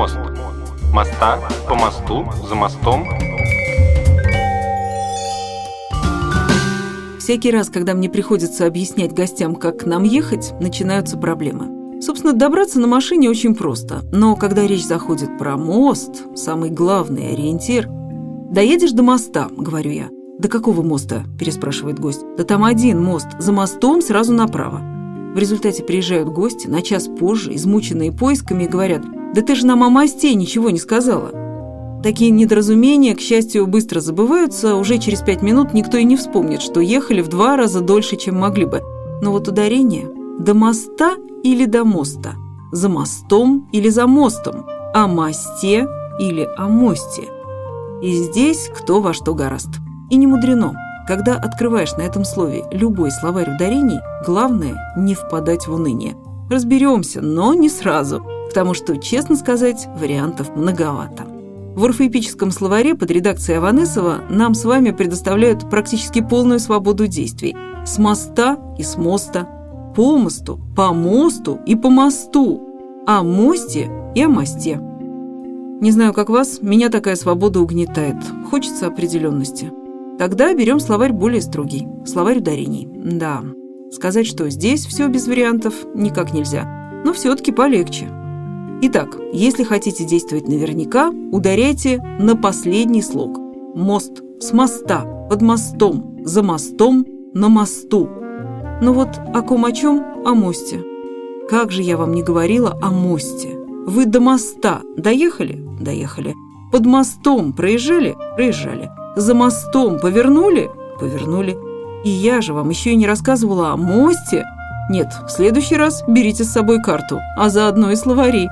мост. Моста, по мосту, за мостом. Всякий раз, когда мне приходится объяснять гостям, как к нам ехать, начинаются проблемы. Собственно, добраться на машине очень просто, но когда речь заходит про мост, самый главный ориентир... «Доедешь до моста», — говорю я. «До какого моста?» – переспрашивает гость. «Да там один мост, за мостом сразу направо». В результате приезжают гости на час позже, измученные поисками, и говорят, «Да ты же нам о мосте ничего не сказала». Такие недоразумения, к счастью, быстро забываются, уже через пять минут никто и не вспомнит, что ехали в два раза дольше, чем могли бы. Но вот ударение «до моста» или «до моста», «за мостом» или «за мостом», «о мосте» или «о мосте». И здесь кто во что гораст. И не мудрено. Когда открываешь на этом слове любой словарь ударений, главное не впадать в уныние. Разберемся, но не сразу, потому что, честно сказать, вариантов многовато. В орфоэпическом словаре под редакцией Аванесова нам с вами предоставляют практически полную свободу действий. С моста и с моста, по мосту, по мосту и по мосту, о мосте и о мосте. Не знаю, как вас, меня такая свобода угнетает. Хочется определенности. Тогда берем словарь более строгий, словарь ударений. Да, сказать, что здесь все без вариантов, никак нельзя, но все-таки полегче. Итак, если хотите действовать наверняка, ударяйте на последний слог. Мост, с моста, под мостом, за мостом, на мосту. Ну вот о ком о чем? О мосте. Как же я вам не говорила о мосте? Вы до моста доехали? Доехали. Под мостом проезжали? Проезжали. За мостом повернули? Повернули. И я же вам еще и не рассказывала о мосте. Нет, в следующий раз берите с собой карту, а заодно и словари.